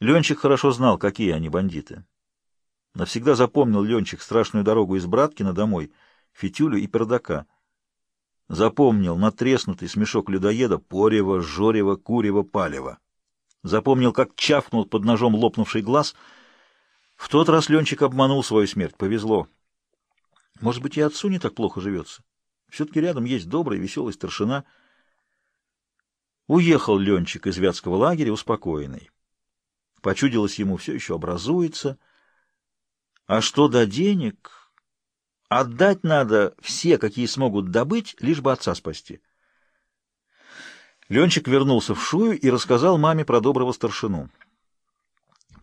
Ленчик хорошо знал, какие они бандиты. Навсегда запомнил Ленчик страшную дорогу из Браткина домой, Фитюлю и Пердака. Запомнил натреснутый смешок людоеда Порева, Жорева, Курева, Палева. Запомнил, как чавкнул под ножом лопнувший глаз. В тот раз Ленчик обманул свою смерть, повезло. Может быть, и отцу не так плохо живется. Все-таки рядом есть добрый, веселый старшина. Уехал Ленчик из Вятского лагеря успокоенный. Почудилось ему, все еще образуется. А что до денег? Отдать надо все, какие смогут добыть, лишь бы отца спасти. Ленчик вернулся в Шую и рассказал маме про доброго старшину.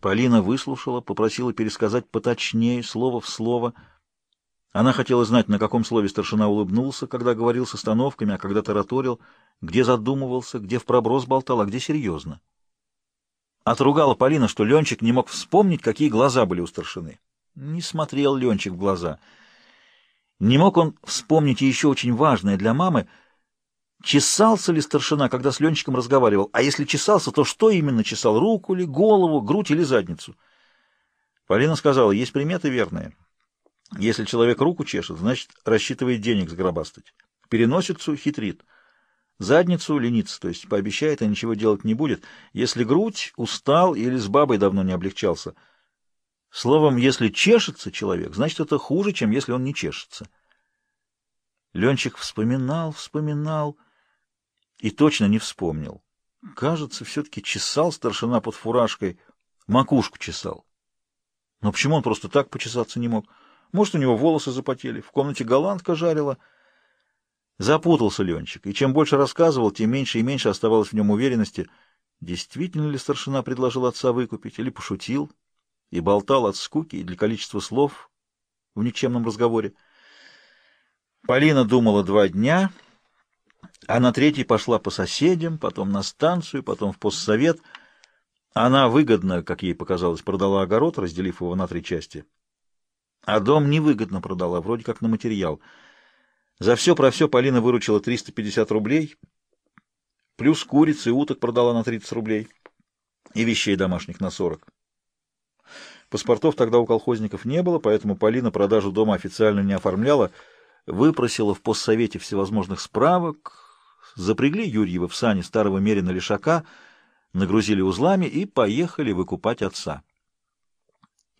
Полина выслушала, попросила пересказать поточнее, слово в слово — она хотела знать, на каком слове старшина улыбнулся, когда говорил с остановками, а когда тараторил, где задумывался, где в проброс болтал, а где серьезно. Отругала Полина, что Ленчик не мог вспомнить, какие глаза были у старшины. Не смотрел Ленчик в глаза. Не мог он вспомнить еще очень важное для мамы, чесался ли старшина, когда с Ленчиком разговаривал, а если чесался, то что именно чесал, руку ли, голову, грудь или задницу? Полина сказала, есть приметы верные. Если человек руку чешет, значит, рассчитывает денег сгробастать. Переносицу хитрит. Задницу ленится, то есть пообещает, а ничего делать не будет. Если грудь, устал или с бабой давно не облегчался. Словом, если чешется человек, значит, это хуже, чем если он не чешется. Ленчик вспоминал, вспоминал и точно не вспомнил. Кажется, все-таки чесал старшина под фуражкой, макушку чесал. Но почему он просто так почесаться не мог? Может, у него волосы запотели, в комнате голландка жарила. Запутался Ленчик, и чем больше рассказывал, тем меньше и меньше оставалось в нем уверенности, действительно ли старшина предложил отца выкупить, или пошутил, и болтал от скуки и для количества слов в никчемном разговоре. Полина думала два дня, а на третий пошла по соседям, потом на станцию, потом в постсовет. Она выгодно, как ей показалось, продала огород, разделив его на три части — а дом невыгодно продала, вроде как на материал. За все про все Полина выручила 350 рублей, плюс курицы и уток продала на 30 рублей и вещей домашних на 40. Паспортов тогда у колхозников не было, поэтому Полина продажу дома официально не оформляла, выпросила в постсовете всевозможных справок, запрягли Юрьева в сани старого Мерина Лешака, нагрузили узлами и поехали выкупать отца.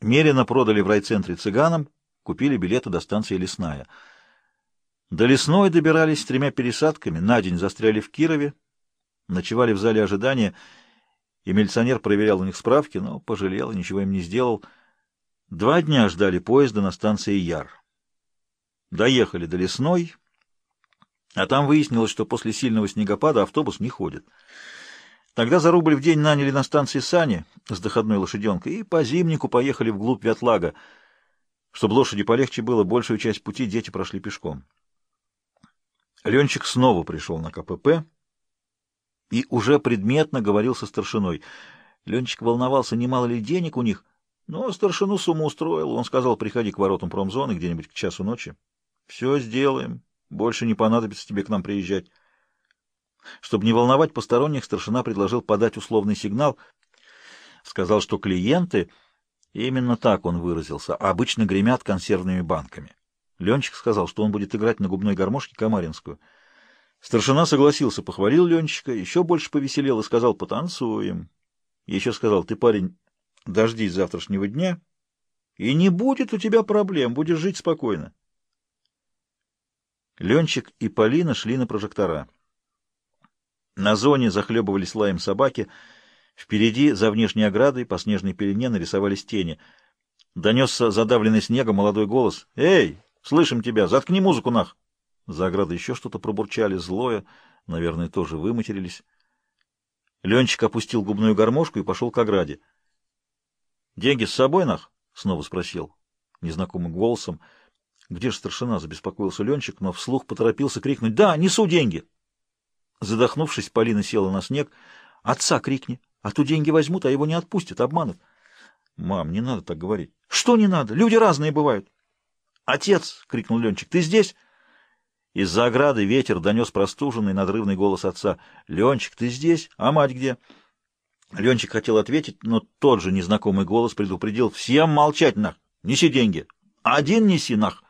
Мерина продали в райцентре цыганам, купили билеты до станции Лесная. До Лесной добирались тремя пересадками, на день застряли в Кирове, ночевали в зале ожидания, и милиционер проверял у них справки, но пожалел, ничего им не сделал. Два дня ждали поезда на станции Яр. Доехали до Лесной, а там выяснилось, что после сильного снегопада автобус не ходит. Тогда за рубль в день наняли на станции сани с доходной лошаденкой и по зимнику поехали вглубь Вятлага. Чтобы лошади полегче было, большую часть пути дети прошли пешком. Ленчик снова пришел на КПП и уже предметно говорил со старшиной. Ленчик волновался, немало ли денег у них, но старшину сумму устроил. Он сказал, приходи к воротам промзоны где-нибудь к часу ночи. Все сделаем, больше не понадобится тебе к нам приезжать. Чтобы не волновать посторонних, старшина предложил подать условный сигнал. Сказал, что клиенты, именно так он выразился, обычно гремят консервными банками. Ленчик сказал, что он будет играть на губной гармошке Камаринскую. Старшина согласился, похвалил Ленчика, еще больше повеселел и сказал «потанцуем». Еще сказал «ты, парень, дождись завтрашнего дня, и не будет у тебя проблем, будешь жить спокойно». Ленчик и Полина шли на прожектора. На зоне захлебывались лаем собаки. Впереди, за внешней оградой, по снежной пелене нарисовались тени. Донесся задавленный снегом молодой голос. «Эй, слышим тебя! Заткни музыку, нах!» За оградой еще что-то пробурчали, злое, наверное, тоже выматерились. Ленчик опустил губную гармошку и пошел к ограде. «Деньги с собой, нах?» — снова спросил незнакомым голосом. «Где же старшина?» — забеспокоился Ленчик, но вслух поторопился крикнуть. «Да, несу деньги!» Задохнувшись, Полина села на снег. «Отца крикни, а то деньги возьмут, а его не отпустят, обманут». «Мам, не надо так говорить». «Что не надо? Люди разные бывают». «Отец!» — крикнул Ленчик. «Ты здесь?» Из-за ограды ветер донес простуженный надрывный голос отца. «Ленчик, ты здесь? А мать где?» Ленчик хотел ответить, но тот же незнакомый голос предупредил. «Всем молчать, нах! Неси деньги! Один неси, нах!